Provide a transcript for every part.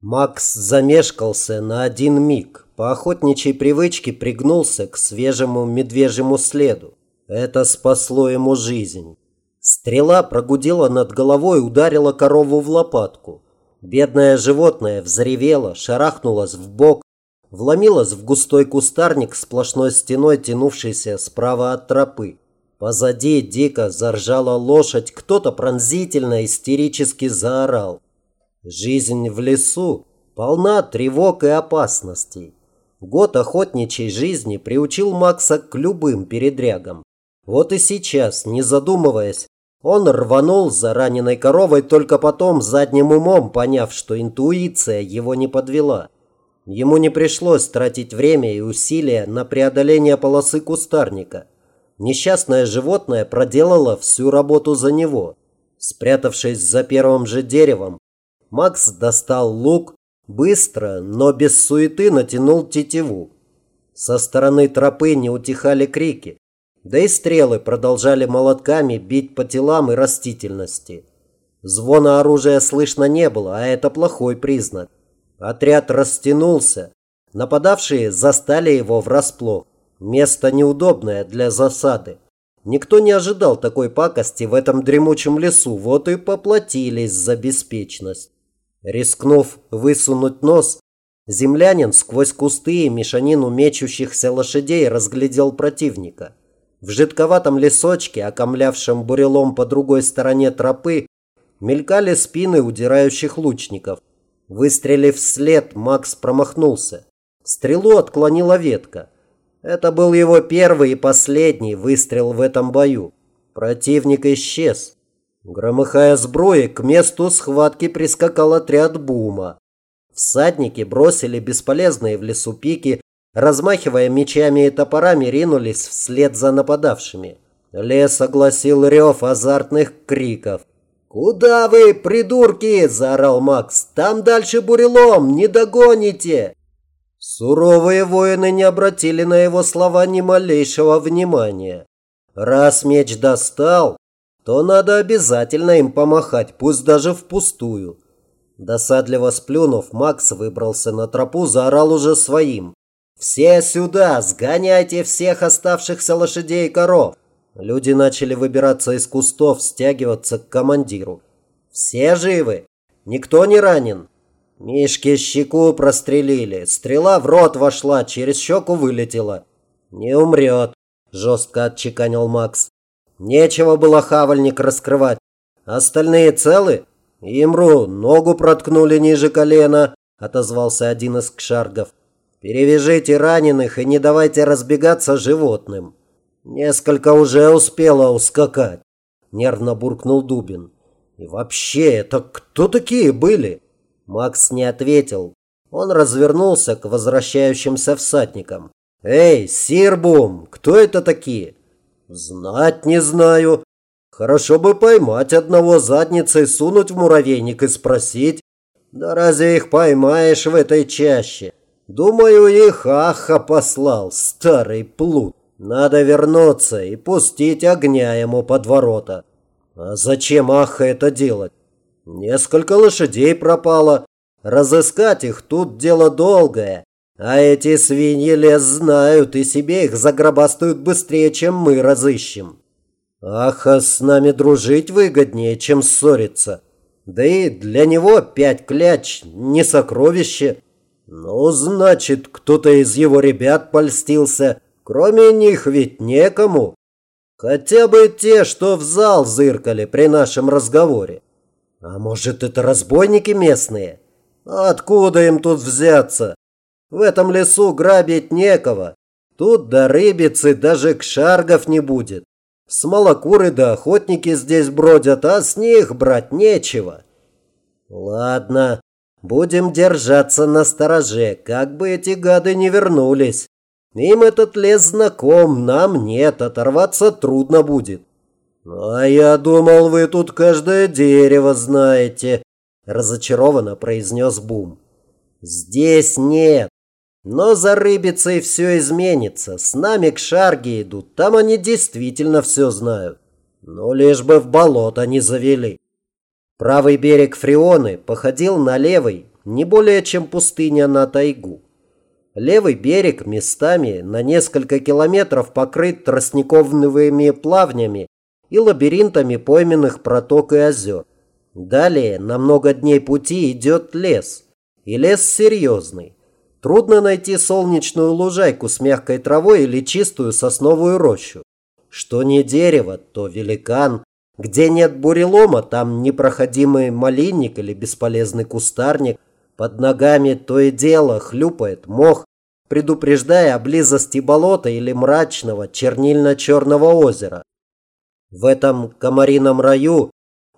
Макс замешкался на один миг. По охотничьей привычке пригнулся к свежему медвежьему следу. Это спасло ему жизнь. Стрела прогудела над головой, ударила корову в лопатку. Бедное животное взревело, шарахнулось в бок, вломилось в густой кустарник сплошной стеной, тянувшейся справа от тропы. Позади дико заржала лошадь, кто-то пронзительно, истерически заорал. Жизнь в лесу полна тревог и опасностей. Год охотничьей жизни приучил Макса к любым передрягам. Вот и сейчас, не задумываясь, он рванул за раненой коровой, только потом задним умом поняв, что интуиция его не подвела. Ему не пришлось тратить время и усилия на преодоление полосы кустарника. Несчастное животное проделало всю работу за него. Спрятавшись за первым же деревом, Макс достал лук, быстро, но без суеты натянул тетиву. Со стороны тропы не утихали крики, да и стрелы продолжали молотками бить по телам и растительности. Звона оружия слышно не было, а это плохой признак. Отряд растянулся. Нападавшие застали его врасплох. Место неудобное для засады. Никто не ожидал такой пакости в этом дремучем лесу, вот и поплатились за беспечность. Рискнув высунуть нос, землянин сквозь кусты и мешанину мечущихся лошадей разглядел противника. В жидковатом лесочке, окомлявшем бурелом по другой стороне тропы, мелькали спины удирающих лучников. Выстрелив вслед, Макс промахнулся. Стрелу отклонила ветка. Это был его первый и последний выстрел в этом бою. Противник исчез. Громыхая сбруей, к месту схватки прискакал отряд Бума. Всадники бросили бесполезные в лесу пики, размахивая мечами и топорами, ринулись вслед за нападавшими. Лес огласил рев азартных криков. «Куда вы, придурки?» – заорал Макс. «Там дальше бурелом, не догоните!» Суровые воины не обратили на его слова ни малейшего внимания. Раз меч достал, то надо обязательно им помахать, пусть даже впустую. Досадливо сплюнув, Макс выбрался на тропу, заорал уже своим. «Все сюда! Сгоняйте всех оставшихся лошадей и коров!» Люди начали выбираться из кустов, стягиваться к командиру. «Все живы? Никто не ранен?» Мишке щеку прострелили. Стрела в рот вошла, через щеку вылетела. «Не умрет», – жестко отчеканил Макс. Нечего было хавальник раскрывать. Остальные целы? Имру ногу проткнули ниже колена, отозвался один из кшаргов. Перевяжите раненых и не давайте разбегаться животным. Несколько уже успело ускакать, нервно буркнул Дубин. И вообще, это кто такие были? Макс не ответил. Он развернулся к возвращающимся всадникам. «Эй, Сирбум, кто это такие?» Знать не знаю. Хорошо бы поймать одного задницей, сунуть в муравейник и спросить. Да разве их поймаешь в этой чаще? Думаю, их Аха послал, старый плут. Надо вернуться и пустить огня ему под ворота. А зачем Аха это делать? Несколько лошадей пропало. Разыскать их тут дело долгое. А эти свиньи лес знают и себе их загробастают быстрее, чем мы разыщем. Ах, а с нами дружить выгоднее, чем ссориться. Да и для него пять кляч не сокровище. Ну, значит, кто-то из его ребят польстился. Кроме них ведь некому. Хотя бы те, что в зал зыркали при нашем разговоре. А может, это разбойники местные? Откуда им тут взяться? В этом лесу грабить некого. Тут до рыбицы даже кшаргов не будет. Смолокуры да охотники здесь бродят, а с них брать нечего. Ладно, будем держаться на стороже, как бы эти гады не вернулись. Им этот лес знаком, нам нет, оторваться трудно будет. А я думал, вы тут каждое дерево знаете, разочарованно произнес Бум. Здесь нет. Но за рыбицей все изменится. С нами к Шарге идут. Там они действительно все знают. Но лишь бы в болото не завели. Правый берег Фрионы походил на левый, не более чем пустыня на тайгу. Левый берег местами на несколько километров покрыт тростниковыми плавнями и лабиринтами пойменных проток и озер. Далее на много дней пути идет лес. И лес серьезный. Трудно найти солнечную лужайку с мягкой травой или чистую сосновую рощу. Что не дерево, то великан. Где нет бурелома, там непроходимый малинник или бесполезный кустарник. Под ногами то и дело хлюпает мох, предупреждая о близости болота или мрачного чернильно-черного озера. В этом комарином раю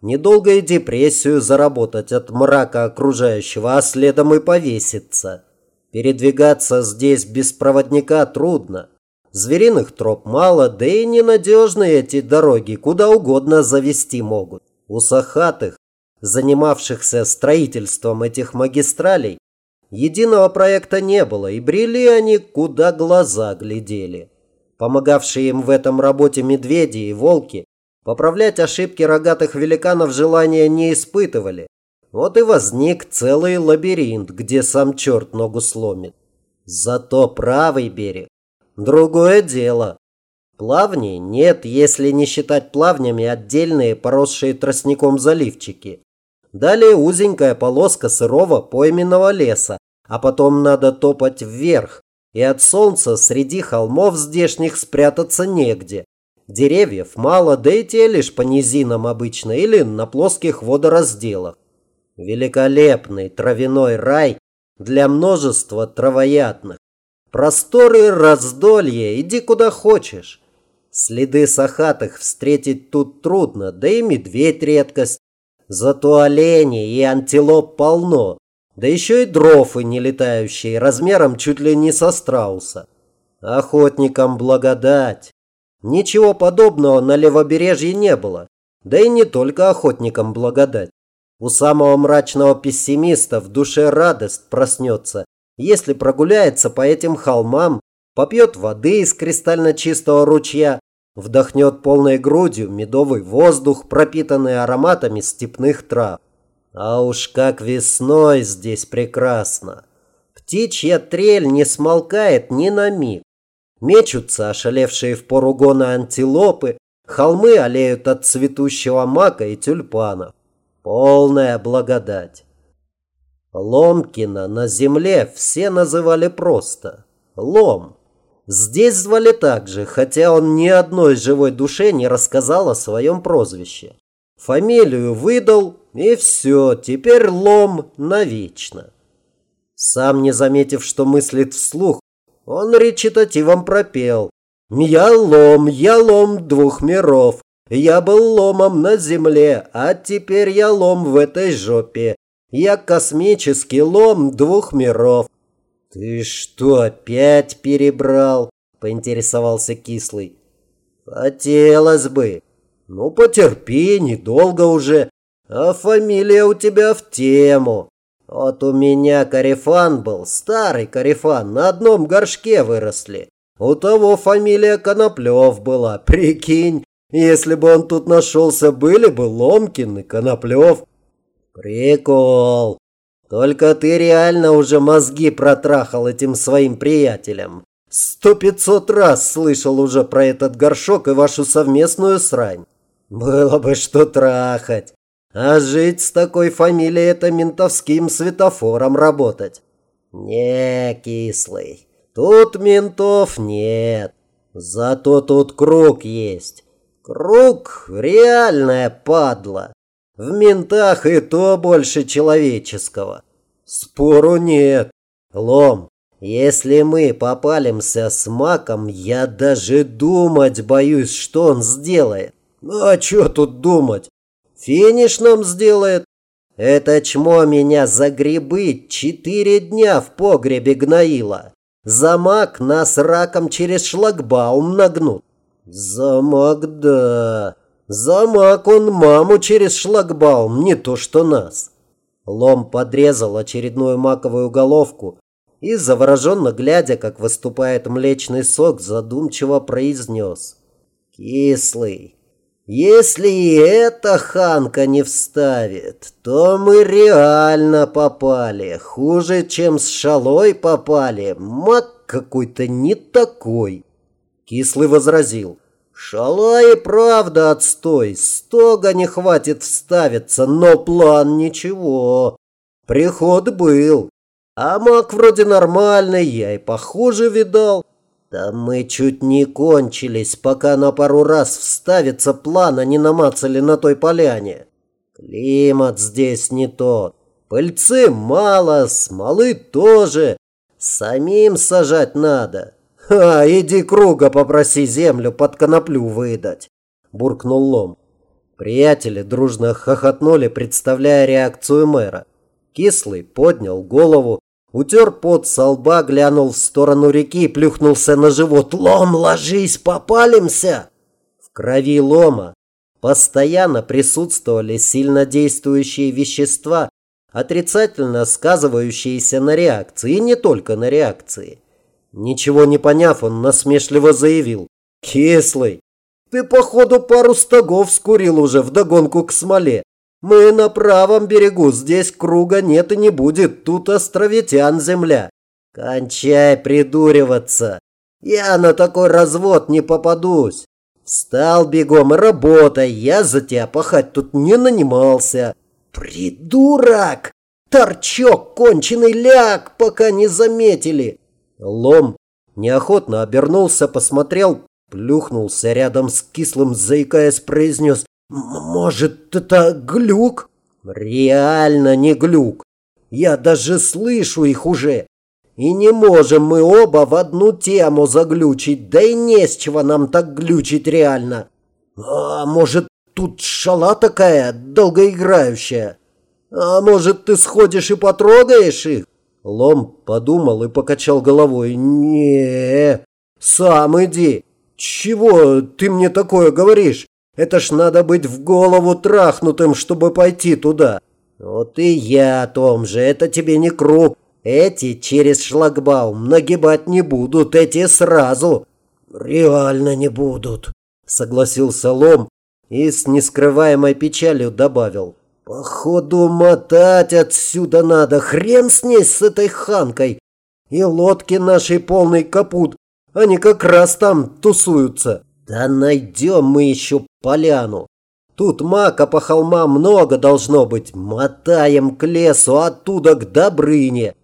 недолго и депрессию заработать от мрака окружающего, а следом и повеситься. Передвигаться здесь без проводника трудно. Звериных троп мало, да и ненадежные эти дороги, куда угодно завести могут. У сахатых, занимавшихся строительством этих магистралей, единого проекта не было, и брели они, куда глаза глядели. Помогавшие им в этом работе медведи и волки поправлять ошибки рогатых великанов желания не испытывали, вот и возник целый лабиринт, где сам черт ногу сломит. Зато правый берег – другое дело. Плавней нет, если не считать плавнями отдельные поросшие тростником заливчики. Далее узенькая полоска сырого пойменного леса, а потом надо топать вверх, и от солнца среди холмов здешних спрятаться негде. Деревьев мало, да и те лишь по низинам обычно или на плоских водоразделах. Великолепный травяной рай для множества травоядных. Просторы раздолье, иди куда хочешь. Следы сахатых встретить тут трудно, да и медведь редкость. Зато оленей и антилоп полно, да еще и дрофы не летающие, размером чуть ли не со страуса. Охотникам благодать. Ничего подобного на левобережье не было, да и не только охотникам благодать. У самого мрачного пессимиста в душе радость проснется, если прогуляется по этим холмам, попьет воды из кристально чистого ручья, вдохнет полной грудью медовый воздух, пропитанный ароматами степных трав. А уж как весной здесь прекрасно. Птичья трель не смолкает ни на миг. Мечутся ошалевшие в пору гона антилопы, холмы олеют от цветущего мака и тюльпанов. Полная благодать. Ломкина на земле все называли просто Лом. Здесь звали так же, хотя он ни одной живой душе не рассказал о своем прозвище. Фамилию выдал, и все, теперь Лом навечно. Сам не заметив, что мыслит вслух, он речитативом пропел. «Я лом, я лом двух миров, я был ломом на земле, а теперь я лом в этой жопе. Я космический лом двух миров. Ты что, опять перебрал? Поинтересовался кислый. Хотелось бы. Ну, потерпи, недолго уже. А фамилия у тебя в тему. Вот у меня карифан был, старый карифан, на одном горшке выросли. У того фамилия Коноплев была, прикинь. Если бы он тут нашелся, были бы Ломкин и Коноплев. Прикол. Только ты реально уже мозги протрахал этим своим приятелям. Сто пятьсот раз слышал уже про этот горшок и вашу совместную срань. Было бы что трахать. А жить с такой фамилией это ментовским светофором работать. Не, кислый. Тут ментов нет. Зато тут круг есть. Круг – реальная падла. В ментах и то больше человеческого. Спору нет. Лом, если мы попалимся с маком, я даже думать боюсь, что он сделает. Ну а что тут думать? Финиш нам сделает. Это чмо меня за грибы четыре дня в погребе гноило. За мак нас раком через шлагбаум нагнут. Замок, да. Замок он маму через шлагбаум, не то что нас. Лом подрезал очередную маковую головку и, завороженно глядя, как выступает млечный сок, задумчиво произнес. Кислый. Если и эта ханка не вставит, то мы реально попали. Хуже, чем с шалой попали. Мак какой-то не такой. Кислый возразил. Шала и правда отстой. Стога не хватит вставиться, но план ничего. Приход был. А маг вроде нормальный, я и похуже видал. Да мы чуть не кончились, пока на пару раз вставиться плана не намацали на той поляне. Климат здесь не тот. Пыльцы мало, смолы тоже. Самим сажать надо. «А, иди круга попроси землю под коноплю выдать», – буркнул Лом. Приятели дружно хохотнули, представляя реакцию мэра. Кислый поднял голову, Утер пот со лба, глянул в сторону реки плюхнулся на живот. «Лом, ложись, попалимся!» В крови лома постоянно присутствовали сильнодействующие вещества, отрицательно сказывающиеся на реакции, и не только на реакции. Ничего не поняв, он насмешливо заявил. «Кислый, ты, походу, пару стогов скурил уже вдогонку к смоле. Мы на правом берегу, здесь круга нет и не будет, тут островитян земля. Кончай придуриваться. Я на такой развод не попадусь. Встал бегом и работай, я за тебя пахать тут не нанимался. Придурок! Торчок, конченый ляг, пока не заметили. Лом неохотно обернулся, посмотрел, плюхнулся рядом с кислым, заикаясь, произнес может, это глюк? Реально не глюк. Я даже слышу их уже. И не можем мы оба в одну тему заглючить, да и не с чего нам так глючить реально. А может, тут шала такая долгоиграющая? А может, ты сходишь и потрогаешь их? Лом подумал и покачал головой. не сам иди. Чего ты мне такое говоришь? Это ж надо быть в голову трахнутым, чтобы пойти туда. Вот и я о том же. Это тебе не круг. Эти через шлагбаум нагибать не будут, эти сразу. Реально не будут, согласился Лом и с нескрываемой печалью добавил. Походу мотать отсюда надо. Хрен с ней, с этой ханкой. И лодки нашей полный капут. Они как раз там тусуются. Да найдем мы еще поляну. Тут мака по холмам много должно быть. Мотаем к лесу, оттуда к Добрыне.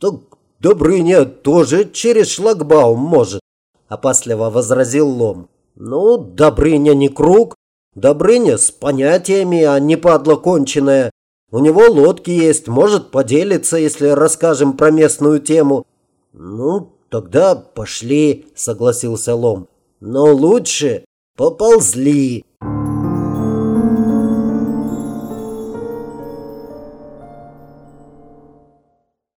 Так Добрыня тоже через шлагбаум может, опасливо возразил Лом. Ну, Добрыня не круг. Добрыня с понятиями, а не падла конченая. У него лодки есть, может поделиться, если расскажем про местную тему. Ну, тогда пошли, согласился Лом. Но лучше поползли.